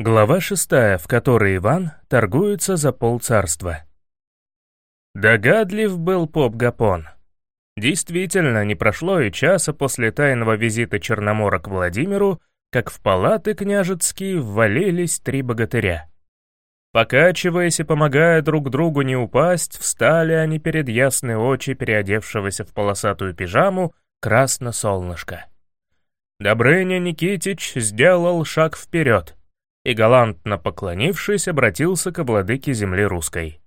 Глава шестая, в которой Иван торгуется за полцарства. Догадлив был поп Гапон. Действительно, не прошло и часа после тайного визита Черномора к Владимиру, как в палаты княжецкие ввалились три богатыря. Покачиваясь и помогая друг другу не упасть, встали они перед ясные очи переодевшегося в полосатую пижаму красно-солнышко. Добрыня Никитич сделал шаг вперед и, галантно поклонившись, обратился к владыке земли русской.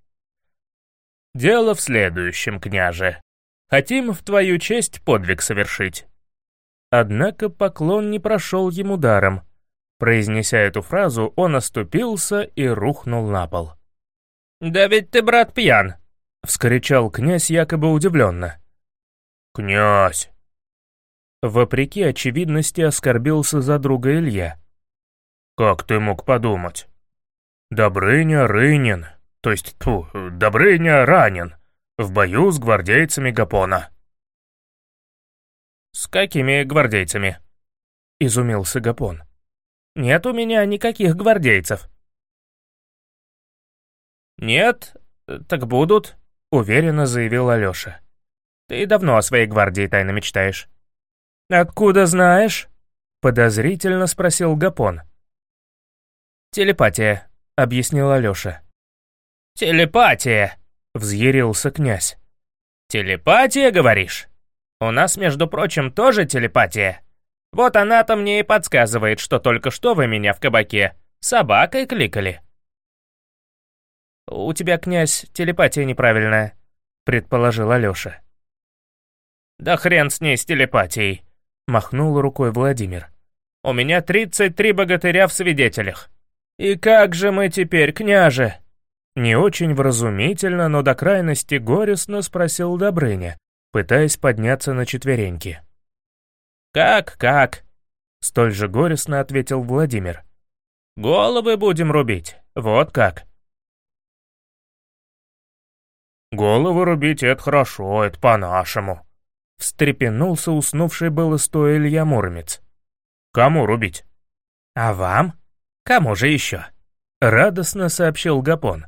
«Дело в следующем, княже. Хотим в твою честь подвиг совершить». Однако поклон не прошел ему даром. Произнеся эту фразу, он оступился и рухнул на пол. «Да ведь ты, брат, пьян!» — вскричал князь якобы удивленно. «Князь!» Вопреки очевидности оскорбился за друга Илья. «Как ты мог подумать? Добрыня Рынин, то есть, тьфу, Добрыня ранен, в бою с гвардейцами Гапона». «С какими гвардейцами?» — изумился Гапон. «Нет у меня никаких гвардейцев». «Нет, так будут», — уверенно заявил Алёша. «Ты давно о своей гвардии тайно мечтаешь». «Откуда знаешь?» — подозрительно спросил Гапон. «Телепатия», — объяснил Алёша. «Телепатия!» — взъярился князь. «Телепатия, говоришь? У нас, между прочим, тоже телепатия. Вот она-то мне и подсказывает, что только что вы меня в кабаке собакой кликали». «У тебя, князь, телепатия неправильная», — предположил Алёша. «Да хрен с ней, с телепатией», — махнул рукой Владимир. «У меня 33 богатыря в свидетелях». «И как же мы теперь, княже?» Не очень вразумительно, но до крайности горестно спросил Добрыня, пытаясь подняться на четвереньки. «Как, как?» — столь же горестно ответил Владимир. «Головы будем рубить, вот как». «Головы рубить — это хорошо, это по-нашему», Встрепенулся уснувший было стоя Илья Муромец. «Кому рубить?» «А вам? Кому же еще?» Радостно сообщил Гапон.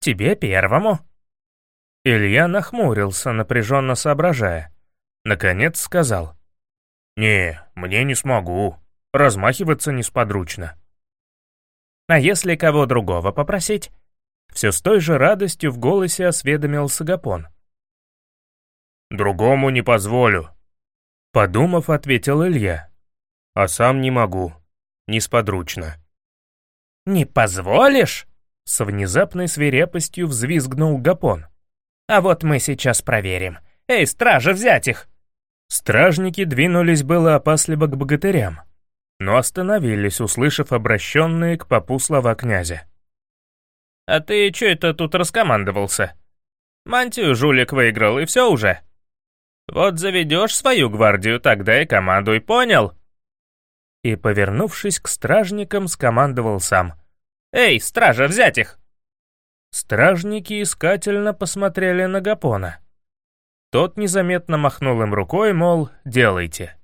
«Тебе первому». Илья нахмурился, напряженно соображая. Наконец сказал. «Не, мне не смогу. Размахиваться несподручно». «А если кого другого попросить?» Все с той же радостью в голосе осведомился Гапон. «Другому не позволю», — подумав, ответил Илья. «А сам не могу. Несподручно». «Не позволишь?» — с внезапной свирепостью взвизгнул Гапон. «А вот мы сейчас проверим. Эй, стражи, взять их!» Стражники двинулись было опасливо к богатырям, но остановились, услышав обращенные к попу слова князя. «А ты чё это тут раскомандовался? Мантию жулик выиграл, и все уже?» Вот заведешь свою гвардию, тогда и командуй, понял?» И, повернувшись к стражникам, скомандовал сам. «Эй, стража, взять их!» Стражники искательно посмотрели на Гапона. Тот незаметно махнул им рукой, мол, делайте.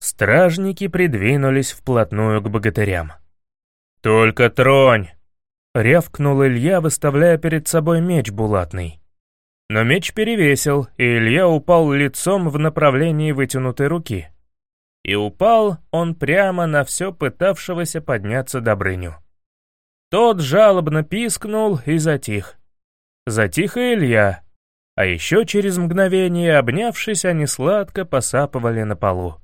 Стражники придвинулись вплотную к богатырям. «Только тронь!» — рявкнул Илья, выставляя перед собой меч булатный. Но меч перевесил, и Илья упал лицом в направлении вытянутой руки. И упал он прямо на все пытавшегося подняться Добрыню. Тот жалобно пискнул и затих. Затих и Илья, а еще через мгновение, обнявшись, они сладко посапывали на полу.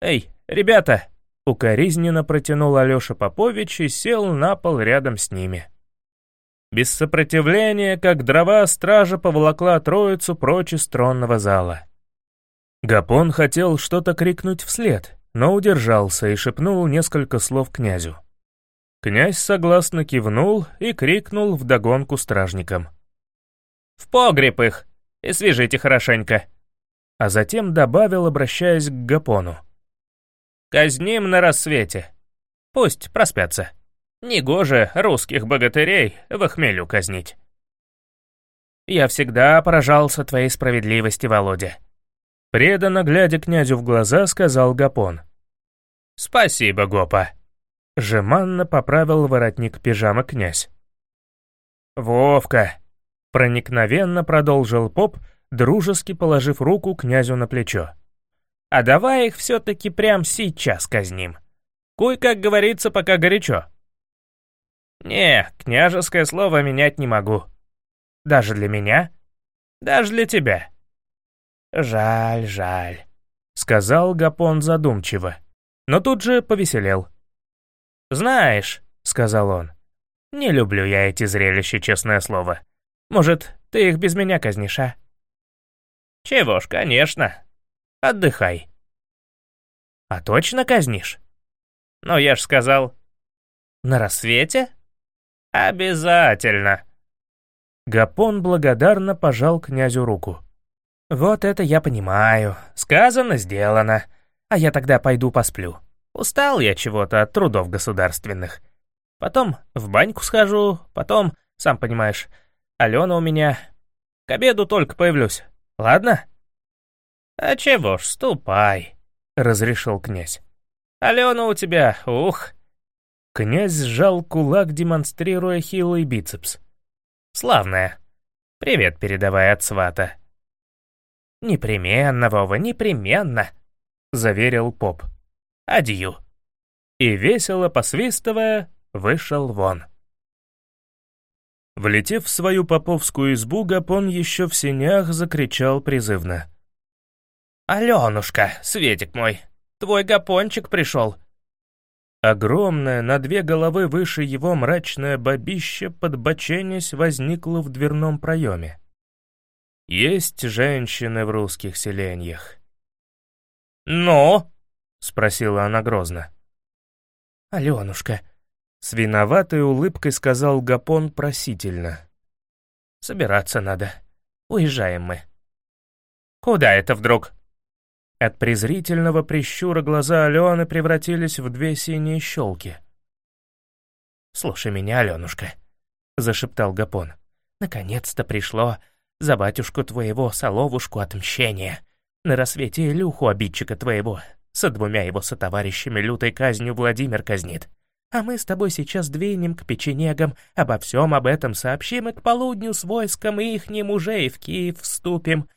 «Эй, ребята!» — укоризненно протянул Алеша Попович и сел на пол рядом с ними. Без сопротивления, как дрова, стража поволокла троицу прочь из тронного зала. Гапон хотел что-то крикнуть вслед, но удержался и шепнул несколько слов князю. Князь согласно кивнул и крикнул вдогонку стражникам. «В погреб их! И свяжите хорошенько!» А затем добавил, обращаясь к Гапону. «Казним на рассвете. Пусть проспятся». Негоже русских богатырей в хмелю казнить. Я всегда поражался твоей справедливости, Володя. Преданно глядя князю в глаза, сказал Гапон. Спасибо, Гопа. Жеманно поправил воротник пижамы князь. «Вовка!» — проникновенно продолжил поп, дружески положив руку князю на плечо. «А давай их все-таки прямо сейчас казним. Куй, как говорится, пока горячо». «Не, княжеское слово менять не могу. Даже для меня? Даже для тебя». «Жаль, жаль», — сказал Гапон задумчиво, но тут же повеселел. «Знаешь», — сказал он, — «не люблю я эти зрелища, честное слово. Может, ты их без меня казнишь, а?» «Чего ж, конечно. Отдыхай». «А точно казнишь?» «Ну, я ж сказал». «На рассвете?» «Обязательно!» Гапон благодарно пожал князю руку. «Вот это я понимаю. Сказано, сделано. А я тогда пойду посплю. Устал я чего-то от трудов государственных. Потом в баньку схожу, потом, сам понимаешь, Алена у меня. К обеду только появлюсь. Ладно?» «А чего ж, ступай», — разрешил князь. «Алена у тебя, ух, Князь сжал кулак, демонстрируя хилый бицепс. «Славная. Привет передавай от свата». «Непременно, Вова, непременно», — заверил поп. «Адью». И весело посвистывая, вышел вон. Влетев в свою поповскую избу, Гапон еще в сенях закричал призывно. «Аленушка, Светик мой, твой Гапончик пришел, Огромное, на две головы выше его мрачное бабище, подбоченясь, возникло в дверном проеме. Есть женщины в русских селениях. «Ну?» — спросила она грозно. «Аленушка», — с виноватой улыбкой сказал Гапон просительно. «Собираться надо. Уезжаем мы». «Куда это вдруг?» От презрительного прищура глаза Алены превратились в две синие щелки. «Слушай меня, Аленушка», — зашептал Гапон. «Наконец-то пришло за батюшку твоего соловушку отмщение. На рассвете Илюху, обидчика твоего, со двумя его сотоварищами лютой казнью Владимир казнит. А мы с тобой сейчас двинем к печенегам, обо всем об этом сообщим и к полудню с войском и ихним уже и в Киев вступим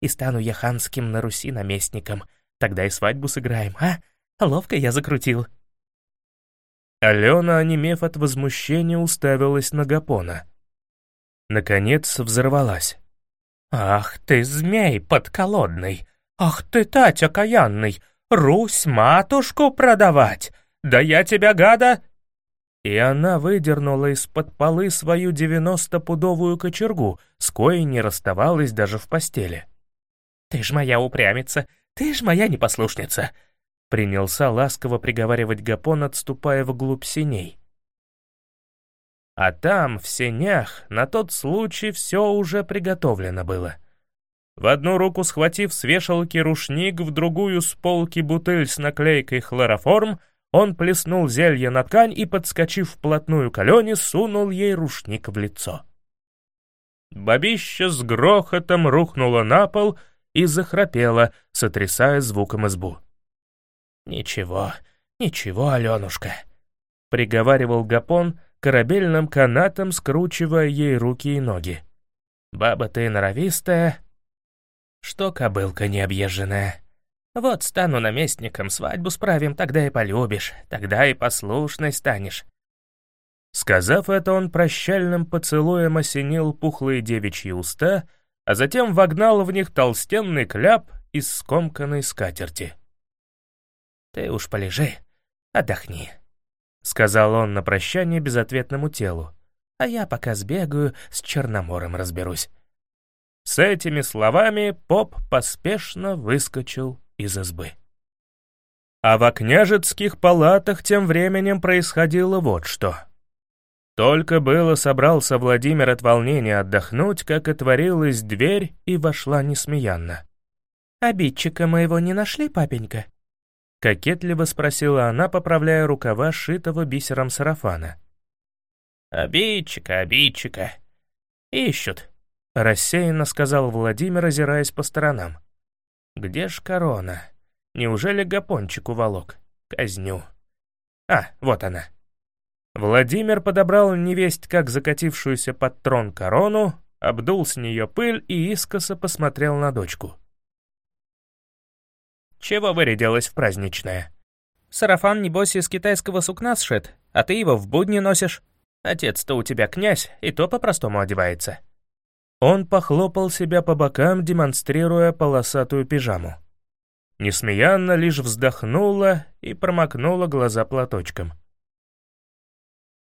и стану я ханским на Руси наместником. Тогда и свадьбу сыграем, а? Ловко я закрутил». Алена, онемев от возмущения, уставилась на Гапона. Наконец взорвалась. «Ах ты, змей подколодный! Ах ты, Тать окаянный! Русь матушку продавать! Да я тебя, гада!» И она выдернула из-под полы свою девяностопудовую кочергу, с коей не расставалась даже в постели. «Ты ж моя упрямица, ты ж моя непослушница!» Принялся ласково приговаривать Гапон, отступая вглубь синей. А там, в сенях, на тот случай все уже приготовлено было. В одну руку схватив с вешалки рушник, в другую с полки бутыль с наклейкой «Хлороформ», он плеснул зелье на ткань и, подскочив вплотную к Алене, сунул ей рушник в лицо. Бабища с грохотом рухнула на пол — и захрапела, сотрясая звуком избу. «Ничего, ничего, Аленушка», — приговаривал Гапон, корабельным канатом скручивая ей руки и ноги. «Баба ты норовистая, что кобылка необъезженная. Вот стану наместником, свадьбу справим, тогда и полюбишь, тогда и послушной станешь». Сказав это, он прощальным поцелуем осенил пухлые девичьи уста — а затем вогнал в них толстенный кляп из скомканной скатерти. «Ты уж полежи, отдохни», — сказал он на прощание безответному телу, «а я пока сбегаю, с Черномором разберусь». С этими словами поп поспешно выскочил из избы. А в княжецких палатах тем временем происходило вот что — только было собрался Владимир от волнения отдохнуть, как отворилась дверь и вошла несмеянно. «Обидчика моего не нашли, папенька?» Кокетливо спросила она, поправляя рукава шитого бисером сарафана. «Обидчика, обидчика. Ищут», — рассеянно сказал Владимир, озираясь по сторонам. «Где ж корона? Неужели гапончик уволок? Казню». А, вот она. Владимир подобрал невесть как закатившуюся под трон корону, обдул с нее пыль и искоса посмотрел на дочку. «Чего вырядилась в праздничное?» «Сарафан, небось, из китайского сукна сшит, а ты его в будни носишь. Отец-то у тебя князь, и то по-простому одевается». Он похлопал себя по бокам, демонстрируя полосатую пижаму. Несмеянно лишь вздохнула и промокнула глаза платочком.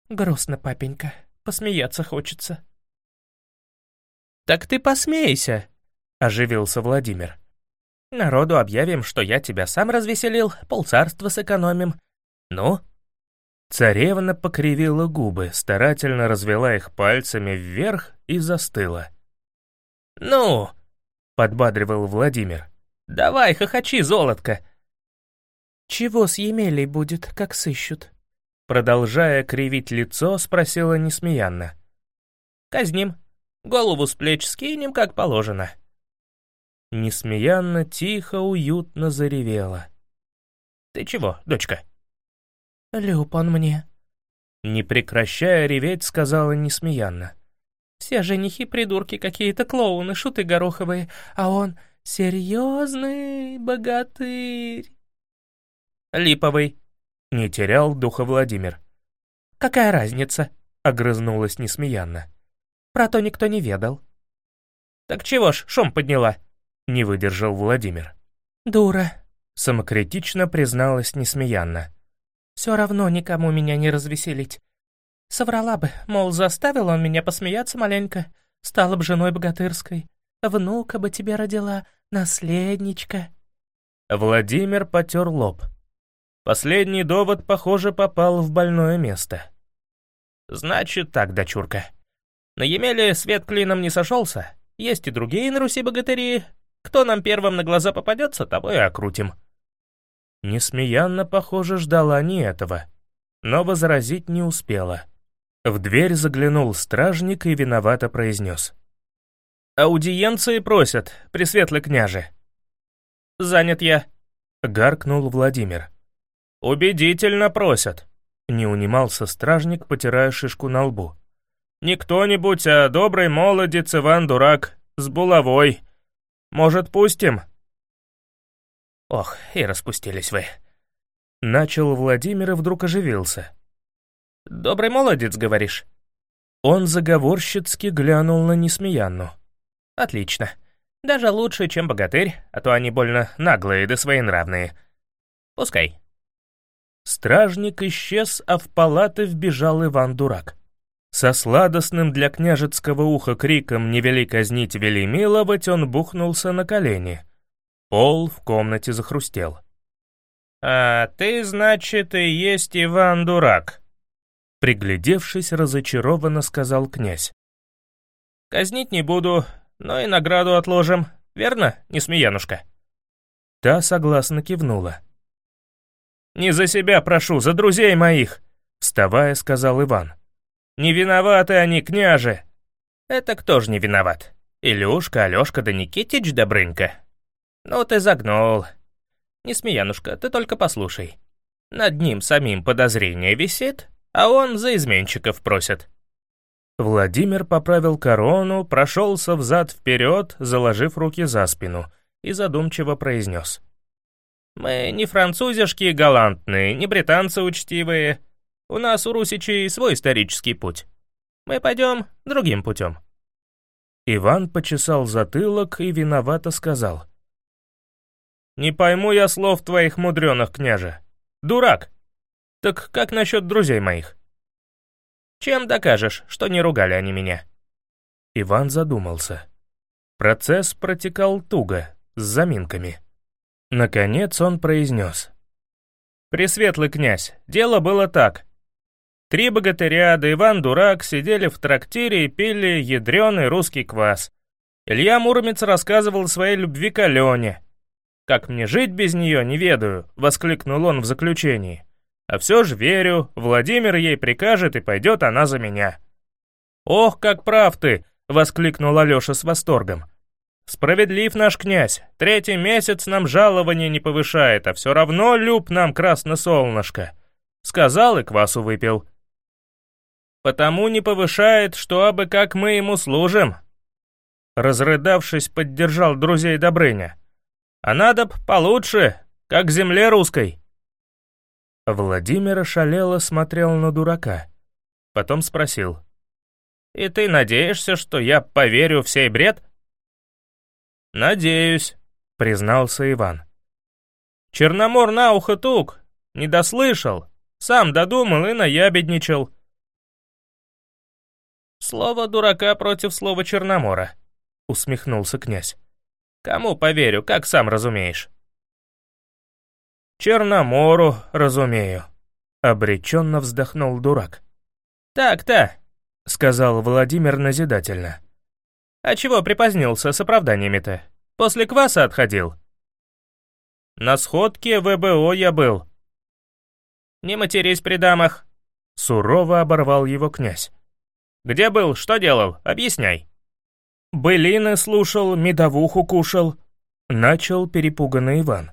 «Грустно, папенька, посмеяться хочется». «Так ты посмейся», — оживился Владимир. «Народу объявим, что я тебя сам развеселил, полцарства сэкономим. Ну?» Царевна покривила губы, старательно развела их пальцами вверх и застыла. «Ну!» — подбадривал Владимир. «Давай, хохочи, золотко!» «Чего с Емелей будет, как сыщут?» Продолжая кривить лицо, спросила несмеянно. «Казним. Голову с плеч скинем, как положено». Несмеянно, тихо, уютно заревела. «Ты чего, дочка?» «Люб он мне», — не прекращая реветь, сказала несмеянно. «Все женихи придурки какие-то, клоуны, шуты гороховые, а он серьезный богатырь». «Липовый», — не терял духа Владимир. «Какая разница?» — огрызнулась несмеянно. «Про то никто не ведал». «Так чего ж шум подняла?» — не выдержал Владимир. «Дура», — самокритично призналась несмеянно. «Все равно никому меня не развеселить. Соврала бы, мол, заставил он меня посмеяться маленько, стала бы женой богатырской. Внука бы тебе родила, наследничка». Владимир потер лоб. Последний довод, похоже, попал в больное место. «Значит так, дочурка. На Емеле свет клином не сошелся. Есть и другие на Руси богатыри. Кто нам первым на глаза попадется, того и окрутим». Несмеянно, похоже, ждала не этого, но возразить не успела. В дверь заглянул стражник и виновато произнес. «Аудиенции просят, пресветлый княже». «Занят я», — гаркнул Владимир. «Убедительно просят», — не унимался стражник, потирая шишку на лбу. «Не кто-нибудь, а добрый молодец Иван-дурак с булавой. Может, пустим?» «Ох, и распустились вы». Начал Владимир и вдруг оживился. «Добрый молодец, говоришь?» Он заговорщицки глянул на Несмеянну. «Отлично. Даже лучше, чем богатырь, а то они больно наглые да своенравные. Пускай». Стражник исчез, а в палаты вбежал Иван-дурак. Со сладостным для княжецкого уха криком «Не вели казнить, вели миловать» он бухнулся на колени. Пол в комнате захрустел. «А ты, значит, и есть Иван-дурак?» Приглядевшись, разочарованно сказал князь. «Казнить не буду, но и награду отложим, верно, Несмеянушка?» Та согласно кивнула. «Не за себя прошу, за друзей моих!» Вставая, сказал Иван. «Не виноваты они, княже!» «Это кто ж не виноват? Илюшка, Алёшка да Никитич Добрынька?» «Ну ты загнул. Несмеянушка, ты только послушай. Над ним самим подозрение висит, а он за изменщиков просит». Владимир поправил корону, прошелся взад-вперед, заложив руки за спину, и задумчиво произнес. «Мы не французишки галантные, не британцы учтивые. У нас у русичей свой исторический путь. Мы пойдем другим путем». Иван почесал затылок и виновато сказал. «Не пойму я слов твоих мудреных, княже. Дурак!» «Так как насчет друзей моих?» «Чем докажешь, что не ругали они меня?» Иван задумался. Процесс протекал туго, с заминками. Наконец он произнес. «Пресветлый князь, дело было так. Три богатыря да Иван-дурак сидели в трактире и пили ядреный русский квас. Илья Муромец рассказывал своей любви к Алене. «Как мне жить без нее, не ведаю», — воскликнул он в заключении. А все же верю, Владимир ей прикажет, и пойдет она за меня». «Ох, как прав ты!» — воскликнул Алеша с восторгом. «Справедлив наш князь, третий месяц нам жалование не повышает, а все равно люб нам красно солнышко. Сказал и квасу выпил. Потому не повышает, что абы как мы ему служим. Разрыдавшись, поддержал друзей Добрыня. А надо б получше, как земле русской. Владимир ошалело смотрел на дурака. Потом спросил. «И ты надеешься, что я поверю в сей бред?» «Надеюсь», — признался Иван. «Черномор на ухо тук, не дослышал, сам додумал и наябедничал». «Слово дурака против слова Черномора», — усмехнулся князь. «Кому поверю, как сам разумеешь?» «Черномору, разумею», — обреченно вздохнул дурак. «Так-то», — сказал Владимир назидательно. «А чего припозднился с оправданиями-то? После кваса отходил?» «На сходке ВБО я был». «Не матерись при дамах», — сурово оборвал его князь. «Где был, что делал? Объясняй». «Былины слушал, медовуху кушал», — начал перепуганный Иван.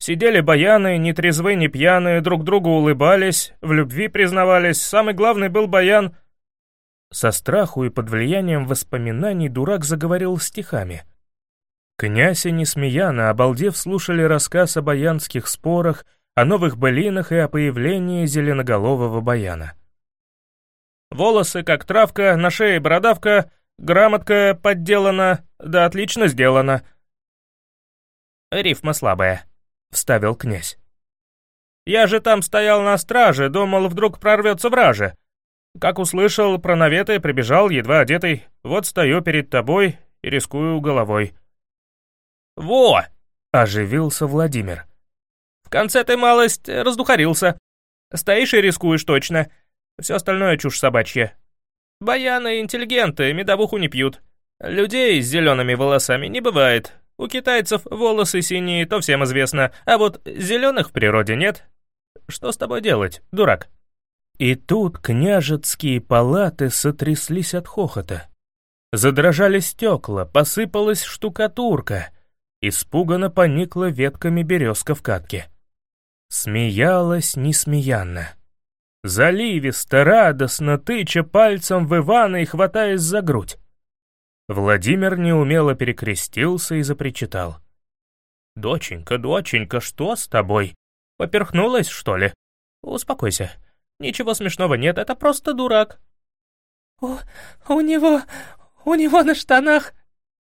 Сидели баяны, ни трезвы, ни пьяные, друг другу улыбались, в любви признавались, самый главный был баян. Со страху и под влиянием воспоминаний дурак заговорил стихами. Князь и Несмеяна, обалдев, слушали рассказ о баянских спорах, о новых былинах и о появлении зеленоголового баяна. Волосы, как травка, на шее бородавка, грамотка подделана, да отлично сделана. Рифма слабая. — вставил князь. «Я же там стоял на страже, думал, вдруг прорвется враже. Как услышал про наветы, прибежал, едва одетый. Вот стою перед тобой и рискую головой». «Во!» — оживился Владимир. «В конце ты малость раздухарился. Стоишь и рискуешь точно. Все остальное чушь собачья. Баяны интеллигенты, медовуху не пьют. Людей с зелеными волосами не бывает. У китайцев волосы синие, то всем известно, а вот зеленых в природе нет. Что с тобой делать, дурак?» И тут княжецкие палаты сотряслись от хохота. Задрожали стекла, посыпалась штукатурка. Испуганно поникла ветками березка в катке. Смеялась несмеянно. Заливисто, радостно, тыча пальцем в Ивана и хватаясь за грудь. Владимир неумело перекрестился и запричитал. «Доченька, доченька, что с тобой? Поперхнулась, что ли? Успокойся. Ничего смешного нет, это просто дурак». «У, у него... у него на штанах...»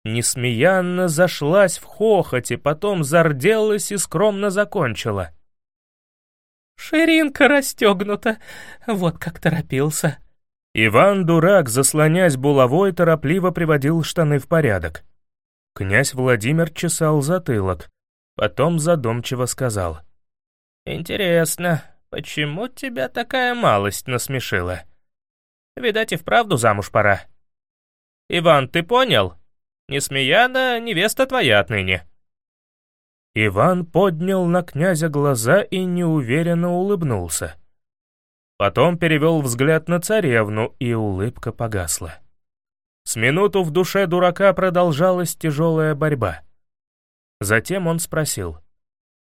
Несмеянно зашлась в хохоте, потом зарделась и скромно закончила. «Ширинка расстегнута, вот как торопился». Иван-дурак, заслонясь булавой, торопливо приводил штаны в порядок. Князь Владимир чесал затылок, потом задумчиво сказал. «Интересно, почему тебя такая малость насмешила? Видать, и вправду замуж пора. Иван, ты понял? Несмеяна, невеста твоя отныне». Иван поднял на князя глаза и неуверенно улыбнулся. Потом перевел взгляд на царевну, и улыбка погасла. С минуту в душе дурака продолжалась тяжелая борьба. Затем он спросил,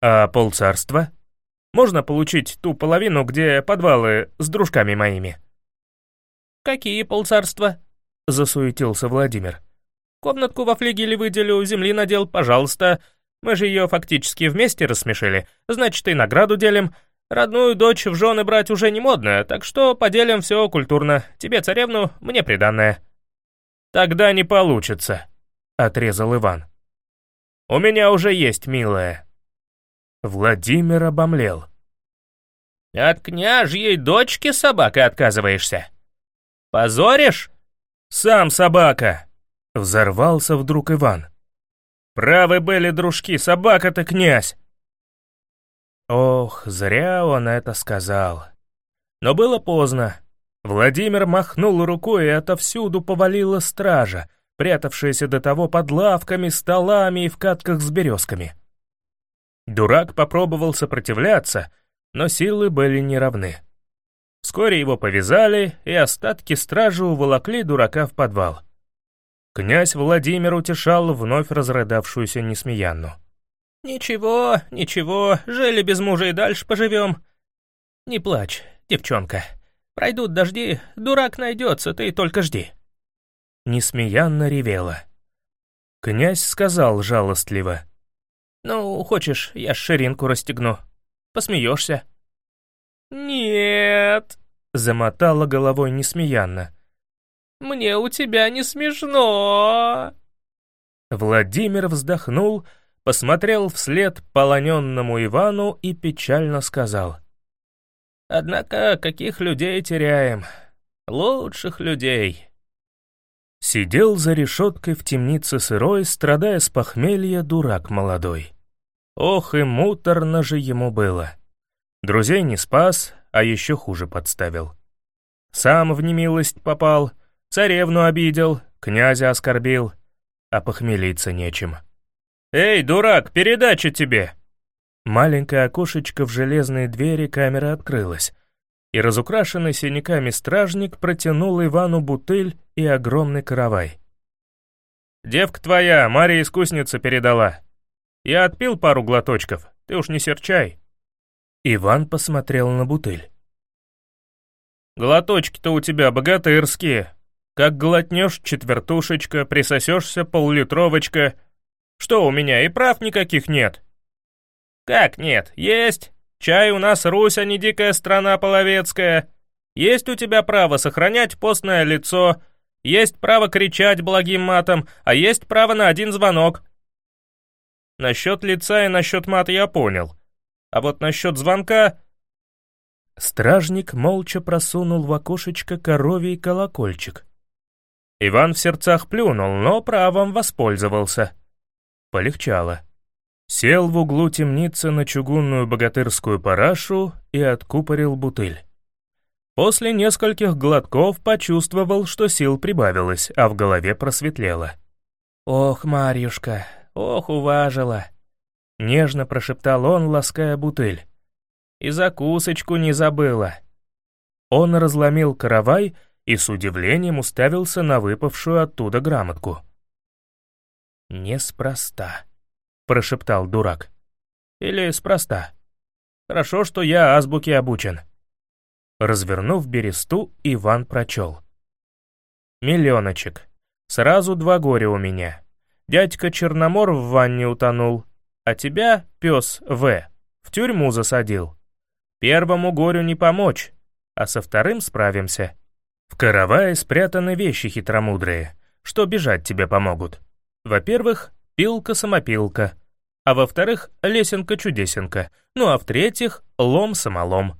«А полцарства? Можно получить ту половину, где подвалы с дружками моими?» «Какие полцарства?» — засуетился Владимир. «Комнатку во флигеле выделю, земли надел, пожалуйста. Мы же ее фактически вместе рассмешили, значит, и награду делим». Родную дочь в жены брать уже не модно, так что поделим все культурно. Тебе царевну, мне приданное». «Тогда не получится», — отрезал Иван. «У меня уже есть, милая». Владимир обомлел. «От княжьей дочки собака отказываешься? Позоришь?» «Сам собака!» — взорвался вдруг Иван. «Правы были дружки, собака-то князь!» Ох, зря он это сказал. Но было поздно. Владимир махнул рукой, и отовсюду повалила стража, прятавшаяся до того под лавками, столами и в катках с березками. Дурак попробовал сопротивляться, но силы были неравны. Вскоре его повязали, и остатки стражи уволокли дурака в подвал. Князь Владимир утешал вновь разрыдавшуюся Несмеянну. «Ничего, ничего, жили без мужа и дальше поживем. Не плачь, девчонка. Пройдут дожди, дурак найдется, ты только жди». Несмеянно ревела. Князь сказал жалостливо. «Ну, хочешь, я ширинку расстегну. Посмеешься?» «Нет», — замотала головой несмеянно. «Мне у тебя не смешно». Владимир вздохнул, посмотрел вслед полоненному Ивану и печально сказал. «Однако каких людей теряем? Лучших людей». Сидел за решеткой в темнице сырой, страдая с похмелья, дурак молодой. Ох и муторно же ему было. Друзей не спас, а еще хуже подставил. Сам в немилость попал, царевну обидел, князя оскорбил, а похмелиться нечем. «Эй, дурак, передача тебе!» Маленькое окошечко в железной двери камеры открылось, и разукрашенный синяками стражник протянул Ивану бутыль и огромный каравай. «Девка твоя, Мария Искусница, передала. Я отпил пару глоточков, ты уж не серчай». Иван посмотрел на бутыль. «Глоточки-то у тебя богатырские. Как глотнешь четвертушечка, присосешься поллитровочка. Что, у меня и прав никаких нет?» «Как нет? Есть. Чай у нас Русь, а не дикая страна половецкая. Есть у тебя право сохранять постное лицо, есть право кричать благим матом, а есть право на один звонок. Насчет лица и насчет мата я понял. А вот насчет звонка... Стражник молча просунул в окошечко коровий колокольчик. Иван в сердцах плюнул, но правом воспользовался. Полегчало. Сел в углу темницы на чугунную богатырскую парашу и откупорил бутыль. После нескольких глотков почувствовал, что сил прибавилось, а в голове просветлело. «Ох, Марьюшка, ох, уважила!» Нежно прошептал он, лаская бутыль. «И закусочку не забыла!» Он разломил каравай и с удивлением уставился на выпавшую оттуда грамотку. «Неспроста», прошептал дурак. Или спроста. Хорошо, что я азбуке обучен. Развернув бересту, Иван прочел. Миллионочек. Сразу два горя у меня. Дядька Черномор в ванне утонул, а тебя, пес В, в тюрьму засадил. Первому горю не помочь, а со вторым справимся. В каравае спрятаны вещи хитромудрые, что бежать тебе помогут. Во-первых, пилка-самопилка, а во-вторых, лесенка-чудесенка, ну а в-третьих, лом-самолом.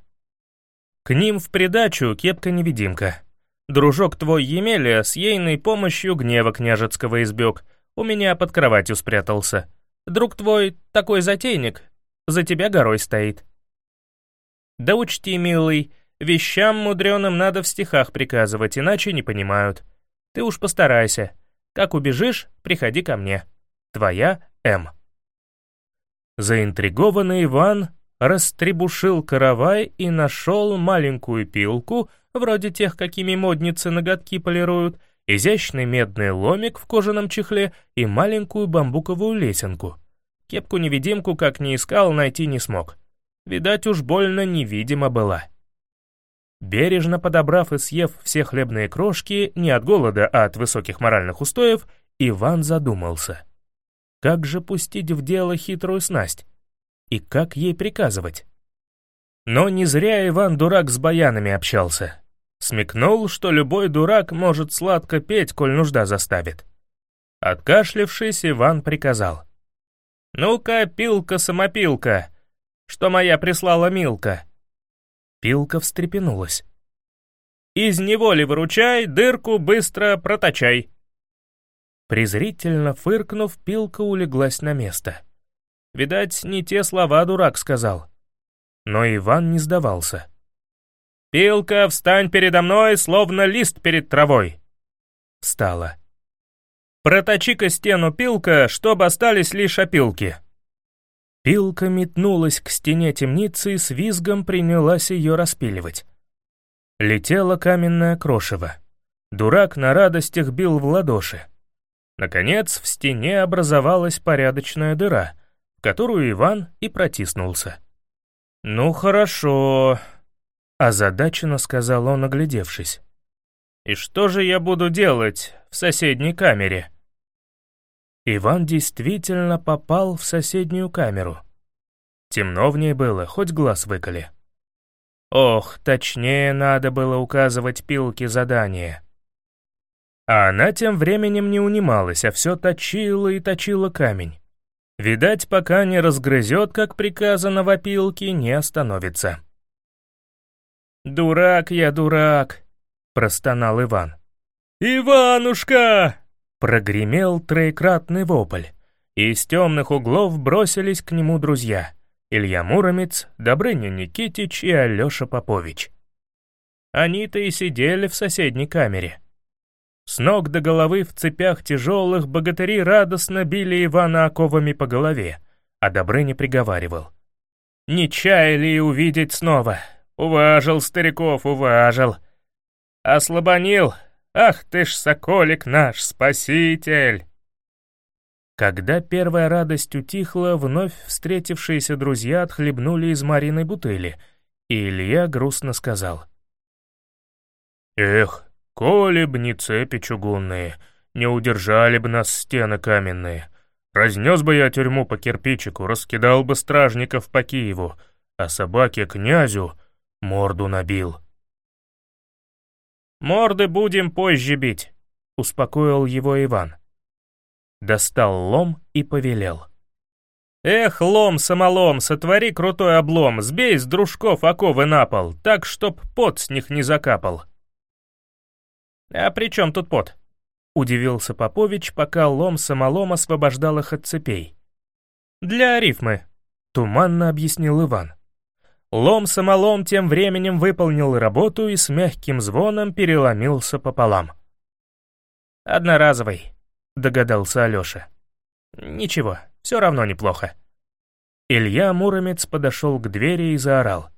К ним в придачу кепка-невидимка. Дружок твой Емеля с ейной помощью гнева княжецкого избег, у меня под кроватью спрятался. Друг твой такой затейник, за тебя горой стоит. Да учти, милый, вещам мудреным надо в стихах приказывать, иначе не понимают. Ты уж постарайся. Как убежишь, приходи ко мне. Твоя М. Заинтригованный Иван растребушил каравай и нашел маленькую пилку, вроде тех, какими модницы ноготки полируют, изящный медный ломик в кожаном чехле и маленькую бамбуковую лесенку. Кепку-невидимку, как ни искал, найти не смог. Видать, уж больно невидима была. Бережно подобрав и съев все хлебные крошки, не от голода, а от высоких моральных устоев, Иван задумался — как же пустить в дело хитрую снасть? И как ей приказывать? Но не зря Иван-дурак с баянами общался. Смекнул, что любой дурак может сладко петь, коль нужда заставит. Откашлившись, Иван приказал. «Ну-ка, пилка-самопилка, что моя прислала Милка?» Пилка встрепенулась. «Из неволи выручай, дырку быстро проточай». Презрительно фыркнув, пилка улеглась на место. Видать, не те слова дурак сказал. Но Иван не сдавался. «Пилка, встань передо мной, словно лист перед травой!» Встала. «Проточи-ка стену, пилка, чтобы остались лишь опилки!» Пилка метнулась к стене темницы и с визгом принялась ее распиливать. Летело каменное крошево. Дурак на радостях бил в ладоши. Наконец, в стене образовалась порядочная дыра, в которую Иван и протиснулся. «Ну хорошо», озадаченно сказал он, оглядевшись. «И что же я буду делать в соседней камере?» Иван действительно попал в соседнюю камеру. Темно в ней было, хоть глаз выколи. Ох, точнее надо было указывать пилке задание. А она тем временем не унималась, а все точила и точила камень. Видать, пока не разгрызет, как приказано в опилке, не остановится. «Дурак я, дурак!» — простонал Иван. «Иванушка!» — прогремел троекратный вопль. И из темных углов бросились к нему друзья. Илья Муромец, Добрыня Никитич и Алеша Попович. Они-то и сидели в соседней камере. С ног до головы в цепях тяжелых богатыри радостно били Ивана оковами по голове, а Добрыня приговаривал. «Не чаяли увидеть снова, Уважил стариков, уважил. Ослабонил. Ах ты ж, соколик наш, спаситель!» Когда первая радость утихла, вновь встретившиеся друзья отхлебнули из Мариной бутыли, и Илья грустно сказал. «Эх, коли б не цепи чугунные, не удержали бы нас стены каменные. Разнес бы я тюрьму по кирпичику, раскидал бы стражников по Киеву, а собаке князю Морду набил. «Морды будем позже бить», — успокоил его Иван. Достал лом и повелел. «Эх, лом, самолом, сотвори крутой облом, сбей с дружков оковы на пол, так, чтоб пот с них не закапал». «А при чем тут пот?» — удивился Попович, пока лом самолом освобождал их от цепей. «Для рифмы», — туманно объяснил Иван. Лом-самолом тем временем выполнил работу и с мягким звоном переломился пополам. «Одноразовый», — догадался Алёша. «Ничего, все равно неплохо». Илья Муромец подошел к двери и заорал.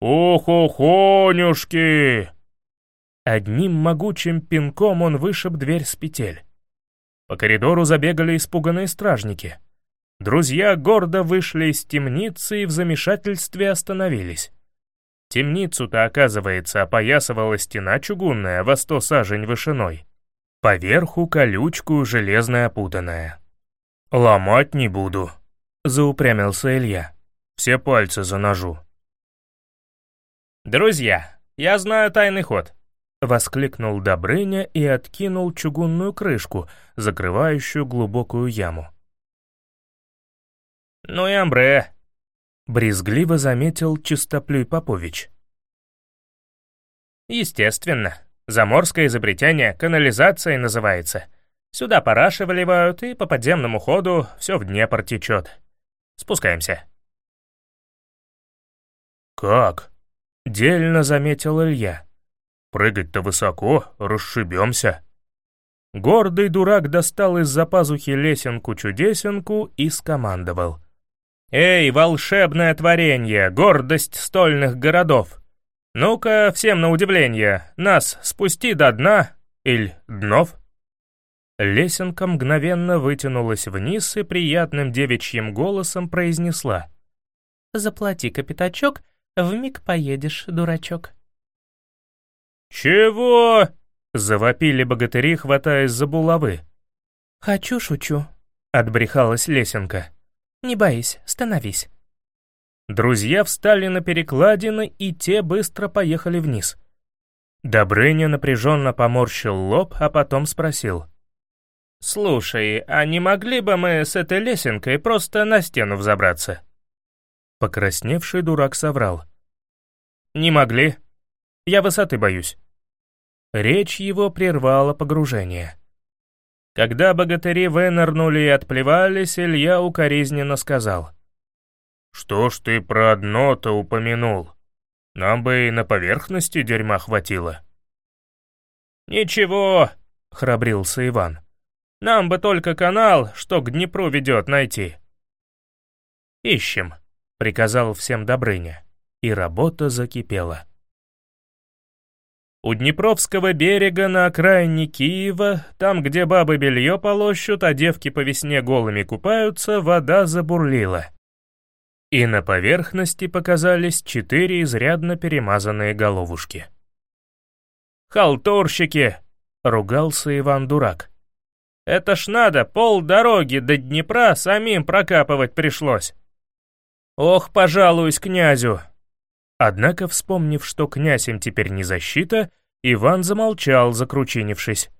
«Ох-охонюшки!» Одним могучим пинком он вышиб дверь с петель. По коридору забегали испуганные стражники — Друзья гордо вышли из темницы и в замешательстве остановились. Темницу-то, оказывается, опоясывала стена чугунная во сто сажень вышиной. Поверху колючку железная опутанная. «Ломать не буду», — заупрямился Илья. «Все пальцы заножу». «Друзья, я знаю тайный ход», — воскликнул Добрыня и откинул чугунную крышку, закрывающую глубокую яму. «Ну и амбре», — брезгливо заметил Чистоплюй Попович. «Естественно. Заморское изобретение канализацией называется. Сюда параши выливают, и по подземному ходу все в Днепр течет. Спускаемся». «Как?» — дельно заметил Илья. «Прыгать-то высоко, расшибемся». Гордый дурак достал из-за пазухи лесенку-чудесенку и скомандовал. «Эй, волшебное творение, гордость стольных городов! Ну-ка, всем на удивление, нас спусти до дна, или днов!» Лесенка мгновенно вытянулась вниз и приятным девичьим голосом произнесла. «Заплати, капитачок, вмиг поедешь, дурачок». «Чего?» — завопили богатыри, хватаясь за булавы. «Хочу, шучу», — отбрехалась Лесенка. Не боись, становись». Друзья встали на перекладины, и те быстро поехали вниз. Добрыня напряженно поморщил лоб, а потом спросил. «Слушай, а не могли бы мы с этой лесенкой просто на стену взобраться?» Покрасневший дурак соврал. «Не могли. Я высоты боюсь». Речь его прервала погружение. Когда богатыри вынырнули и отплевались, Илья укоризненно сказал. «Что ж ты про дно-то упомянул? Нам бы и на поверхности дерьма хватило». «Ничего», — храбрился Иван. «Нам бы только канал, что к Днепру ведет, найти». «Ищем», — приказал всем Добрыня, и работа закипела. У Днепровского берега на окраине Киева, там, где бабы белье полощут, а девки по весне голыми купаются, вода забурлила. и на поверхности показались четыре изрядно перемазанные головушки. «Халтурщики!» — ругался Иван-дурак. «Это ж надо, пол дороги до Днепра самим прокапывать пришлось. Ох, пожалуюсь князю!» Однако, вспомнив, что князь им теперь не защита, Иван замолчал, закручинившись.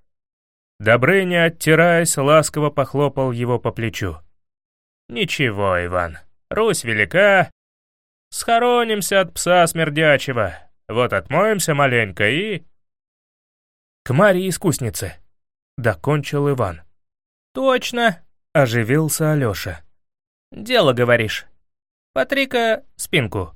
Добрыня, оттираясь, ласково похлопал его по плечу. «Ничего, Иван, Русь велика. Схоронимся от пса смердячего. Вот отмоемся маленько и...» «К Марии искуснице», — докончил Иван. «Точно», — оживился Алёша. «Дело, говоришь. Потри-ка спинку».